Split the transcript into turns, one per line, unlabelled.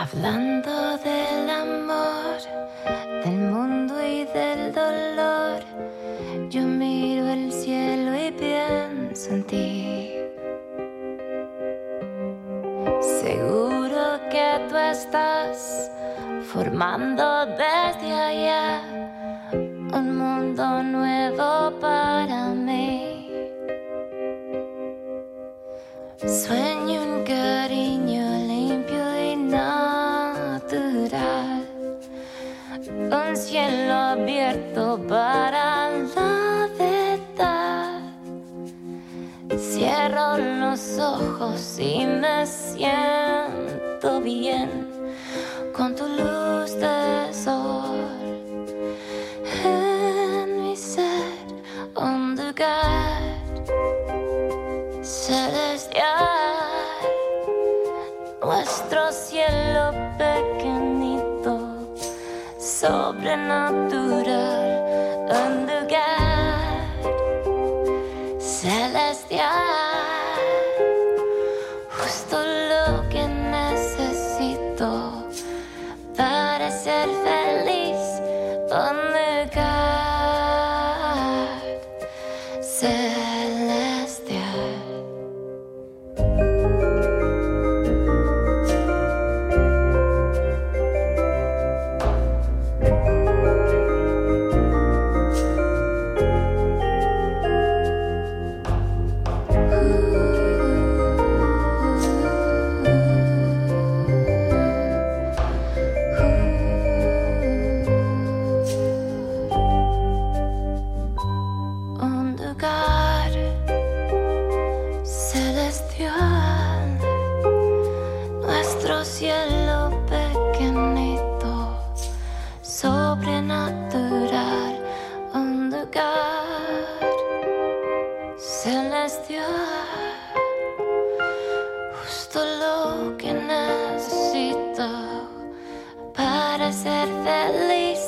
Hablando del amor, del mundo y del dolor, yo miro el cielo y pienso en ti. Seguro que tú estás formando desde allá un mundo nuevo para mí. Sueño un cielo abierto para la verdad. Cierro los ojos y me siento bien con tu luz de sol en mi ser, un lugar celestial, nuestro cielo sobrenatural, un lugar celestial, justo lo que necesito para ser feliz, cielo pequeñito, sobrenatural, un lugar celestial, justo lo que necesito para ser feliz,